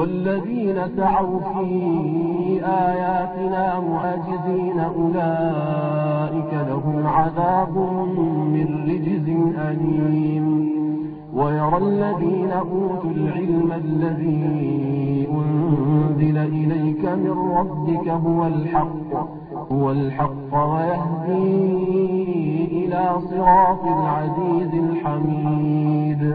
والذين سعوا في آياتنا معجزين أولئك لهم عذاب من رجز أليم. ويرى الذين أوتوا العلم الذي أنزل إليك من ربك هو الحق هو الحق ويهدي إلى صراط العزيز الحميد.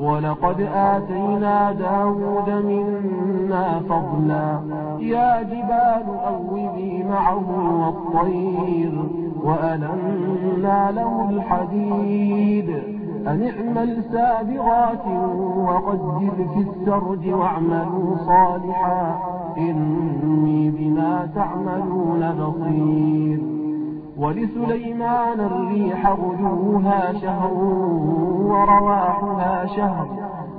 ولقد آتينا داود منا فضلا. يا جبال أوبي معه والطير وألنا له الحديد. أن اعمل سابغات وقدر في السرج واعملوا صالحا. إني بما تعملون بصير. ولسليمان الريح غدوها شهر ورواحها شهر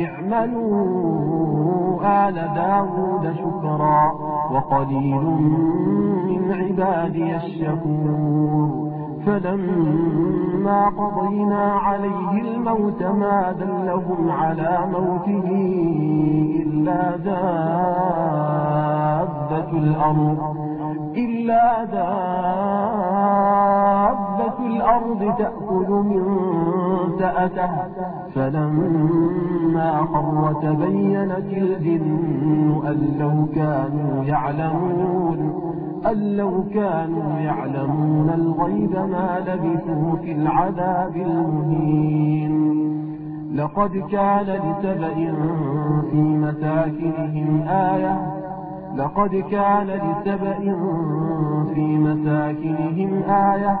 اعملوا آل داود شكرا وقليل من عبادي الشكور فلما قضينا عليه الموت ما دلهم على موته إلا دابة الأرض إلا دابة الأرض تأكل من سأته فلما خر تبينت الجن أن لو كانوا يعلمون أن لو كانوا يعلمون الغيب ما لبثوا في العذاب المهين. لقد كان لسبأ في مساكنهم آية لقد كان لسبأ في مساكنهم آية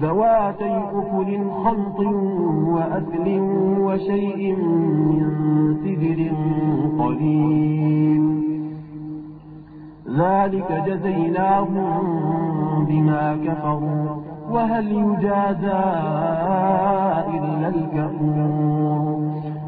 ذواتي أكل خمط وأكل وشيء من سدر قليل. ذلك جزيناهم بما كفروا وهل يجازى إلا الكفور.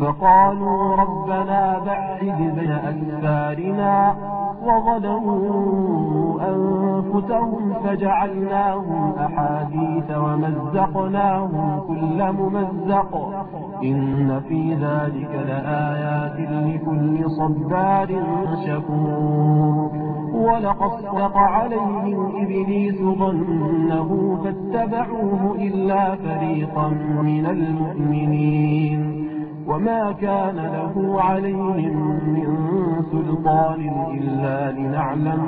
فقالوا ربنا بعد بين أسفارنا وظلموا أنفسهم فجعلناهم أحاديث ومزقناهم كل ممزق. إن في ذلك لآيات لكل صبار شكور. ولقد صدق عليهم إبليس ظنه فاتبعوه إلا فريقا من المؤمنين. وما كان له عليهم من سلطان إلا لنعلم,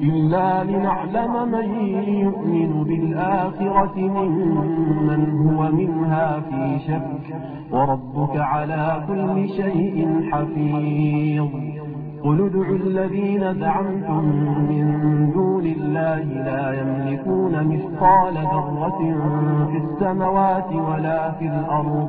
إلا لنعلم من يؤمن بالآخرة ممن هو منها في شك وربك على كل شيء حفيظ. قل ادعوا الذين زعمتم من دون الله لا يملكون مثقال ذرة في السماوات ولا في الأرض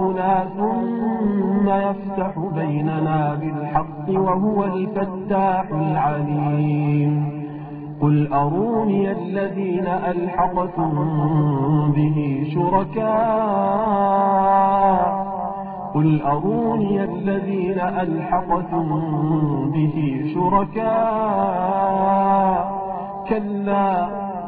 ربنا ثم يفتح بيننا بالحق وهو الفتاح العليم. قل أروني الذين ألحقتم به شركاء. قل أروني الذين ألحقتم به شركاء. كلا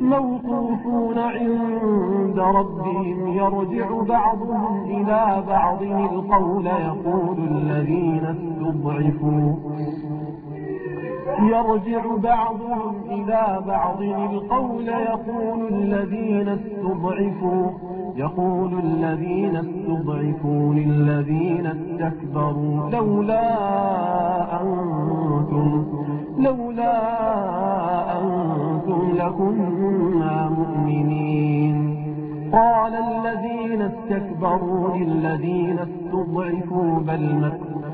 موقوفون عند ربهم يرجع بعضهم إلى بعض. القول يقول الذين استضعفوا. يرجع بعضهم إلى بعض القول يقول الذين استضعفوا يقول الذين استضعفوا للذين استكبروا لولا أنتم لولا أنتم لكنا مؤمنين. قال الذين استكبروا للذين استضعفوا بل مكروا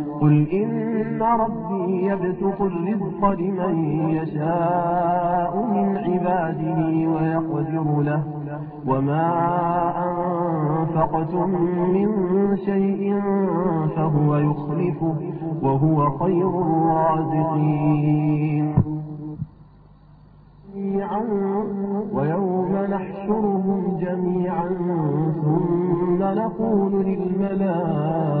قل إن ربي يبسط الرزق لمن يشاء من عباده ويقدر له وما أنفقتم من شيء فهو يخلفه وهو خير الرازقين. ويوم نحشرهم جميعا ثم نقول للملائكة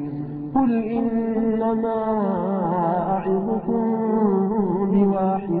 قل إنما أعظكم بواحدة أن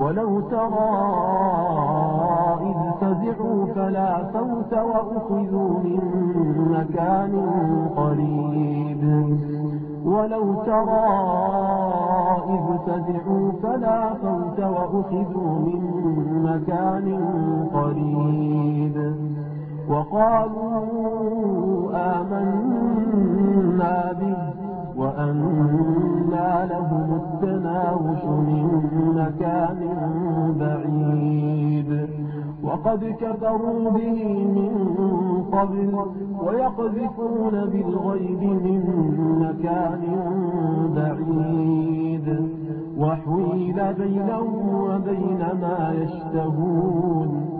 ولو ترى إذ فزعوا فلا فوت وأخذوا من مكان قريب. ولو ترى إذ فزعوا فلا فوت وأخذوا من مكان قريب. وقالوا آمنا به وأنا لهم التناوش من مكان بعيد. وقد كفروا به من قبل ويقذفون بالغيب من مكان بعيد. وحيل بينهم وبين ما يشتهون.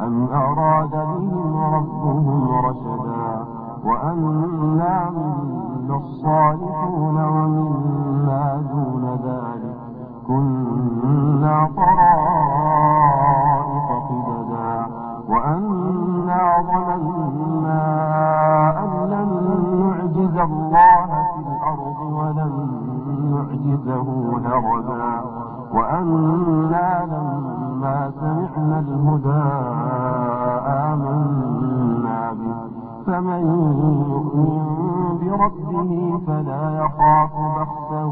أم أراد بهم ربهم رشدا وأنا منا الصالحون ومنا دون ذلك. كنا طرائق قددا وأنا ظننا أن لن نعجز الله في الأرض ولن نعجزه هربا وأنا لما سمعنا الهدى آمنا به. فمن يؤمن بربه فلا يخاف بخسا